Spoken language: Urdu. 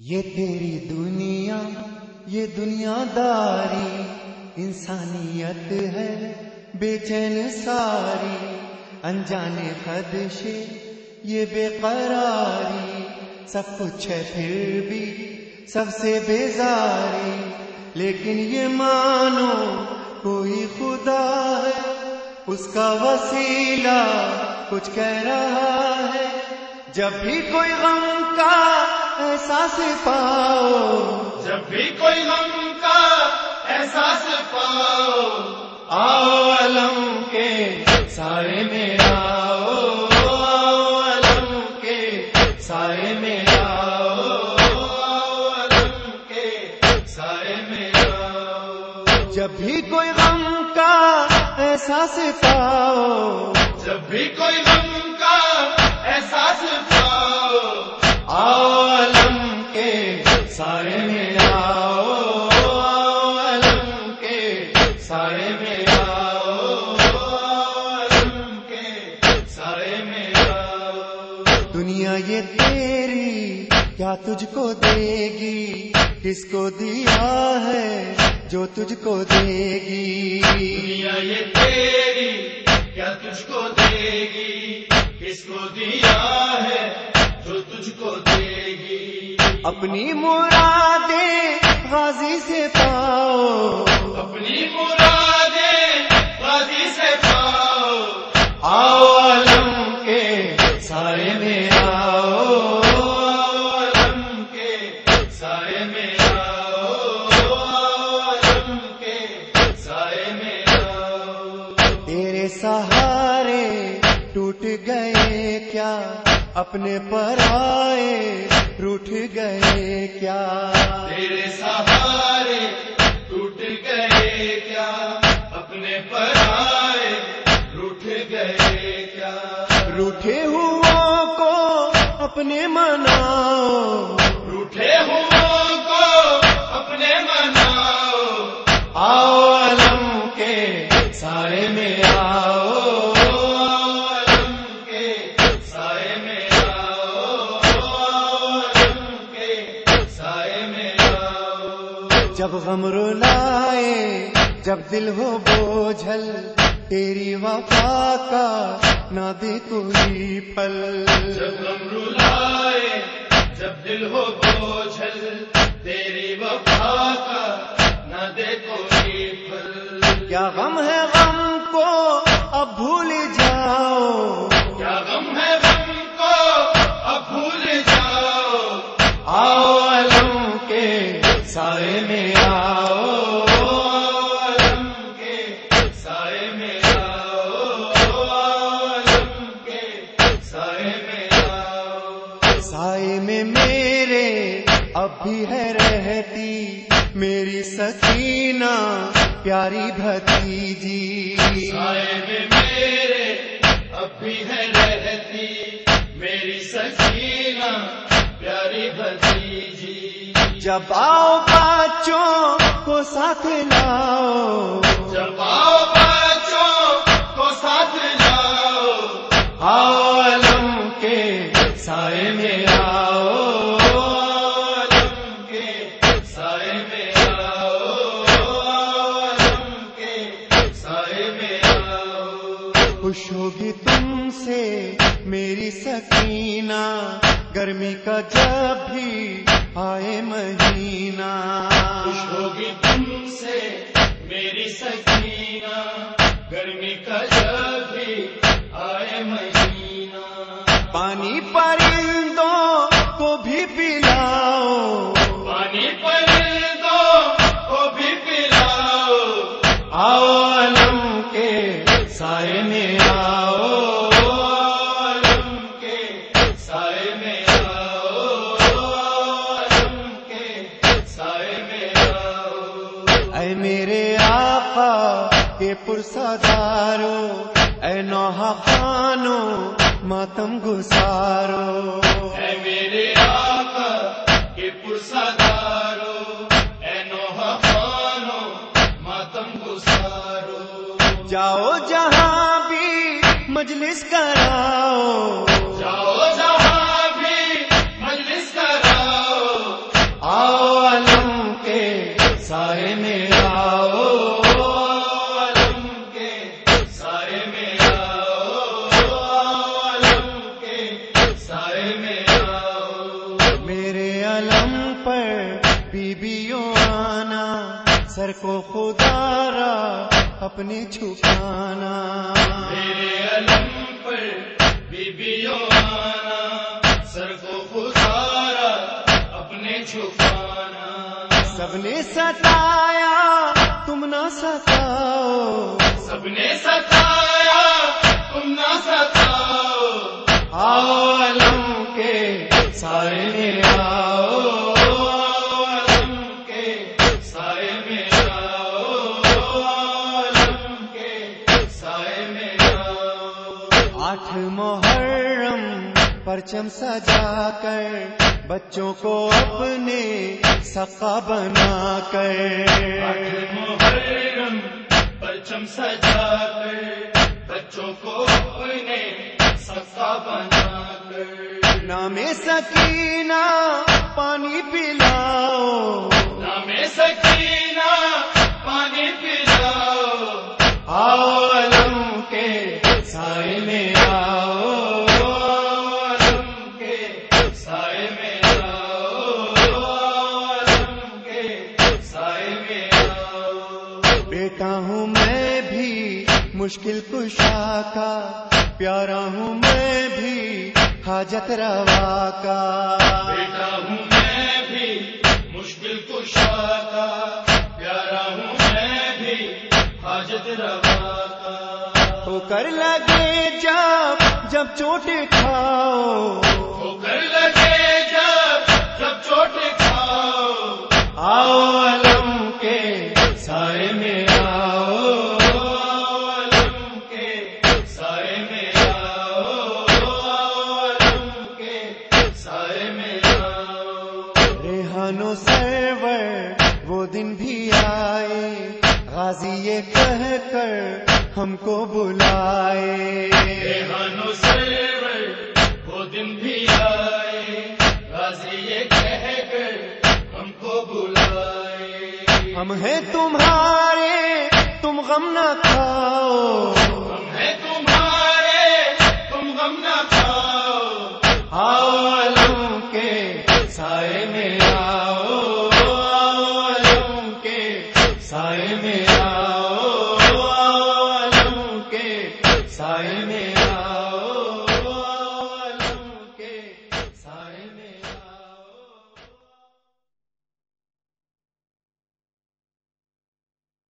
یہ تیری دنیا، یہ دنیا داری، انسانیت ہے، بے چین ساری انجانے خدشے، یہ بے قراری، سب کچھ ہے پھر بھی سب سے بیزاری لیکن یہ مانو کوئی خدا ہے، اس کا وسیلہ کچھ کہہ رہا ہے، جب بھی کوئی غم احساس پاؤ۔ جب بھی کوئی غم کا احساس پاؤ آؤ علم کے سارے میں آؤ آؤ علم کے سارے میں آؤ آؤ علم کے سائے میں آؤ۔ جب بھی کوئی غم کا احساس پاؤ۔ جب بھی کوئی غم کا احساس پاؤ سارے میں آؤ علم کے سارے میں آؤ آؤ علم کے سائے میں آؤ۔ دنیا یہ تیری کیا تجھ کو دے گی؟ کس کو دیا ہے جو تجھ کو دے گی؟ دنیا یہ تیری کیا تجھ کو دے گی؟ کس کو دیا ہے جو تجھ کو دے گی؟ اپنی مرادیں غازی سے پاؤ۔ اپنی مرادیں غازی سے پاؤ۔ آؤ علم کے سارے میں آؤ۔ علم کے سائے میں آؤ۔ علم کے سائے میں آؤ۔ تیرے سہارے ٹوٹ گئے کیا؟ اپنے پر آئے روٹ گئے کیا؟ تیرے سہارے ٹوٹ گئے کیا؟ اپنے پر آئے روٹ گئے کیا؟ روٹے ہو کو اپنے مناؤ جب غم رلائے جب دل ہو بوجھل تیری وفا کا نہ دے کوئی پل جب ہم رلائے جب دل ہو بوجھل تیری وفا کا نہ دے کوئی پھل۔ کیا غم ہے سارے میں آؤ آؤ علم کے سائے میں آؤ آؤ علم کے سائے میں آؤ۔ سائے میں میرے اب بھی ہے رہتی، میری سکینہ، پیاری بھتیجی سائے میں میرے اب بھی ہے رہتی، میری سکینہ، پیاری بھتیجی جب آؤ بچوں کو ساتھ لاؤ۔ جب آؤ بچوں کو ساتھ لاؤ۔ کے سائے میں آؤ علم کے سائے میں آؤ علم کے سائے میں آؤ۔ خوش ہوگی تم سے میری سکینہ۔ گرمی کا جب بھی آئے مہینہ خوش ہوگی تم سے میری سکی اے میرے آقا کے پرسادارو اے نوحہ خانو ماتم گسارو اے میرے آقا کے پرسادارو اے نوحہ خانو ماتم گسارو جاؤ جہاں بھی مجلس کراؤ سائے میرا سائے میرے پر سر کو خدارا اپنے چھپانا۔ میرے علم پر بیبیوں آنا سر کو پارا اپنے چھپانا۔ سب نے ستایا تم نہ ستاؤ۔ سب نے ستایا تم نہ ستاؤ۔ آؤ علم کے سائے میں آؤ۔ کے سائے میں آؤ۔ کے سائے میں آؤ۔ آٹھ محرم پرچم سجا کر بچوں کو اپنے سقا بنا کر۔ محرم پرچم سجا کر۔ بچوں کو اپنے سسا بنا کر۔ نام سکینہ بیٹا ہوں میں بھی مشکل کشا کا پیارا ہوں میں بھی حاجت روا کا۔ بیٹا ہوں میں بھی مشکل کشا کا پیارا ہوں میں بھی حاجت روا کا۔ ہو کر لگے جب جب چوٹ کھاؤ۔ ہو کر لگے جب جب چوٹ کھاؤ۔ آؤ علم کے سائے میں غازی یہ کہہ کر ہم کو بلائے۔ وہ دن بھی آئے۔ یہ کہہ کر ہم کو بلائے۔ ہم ہیں تمہارے تم غم نہ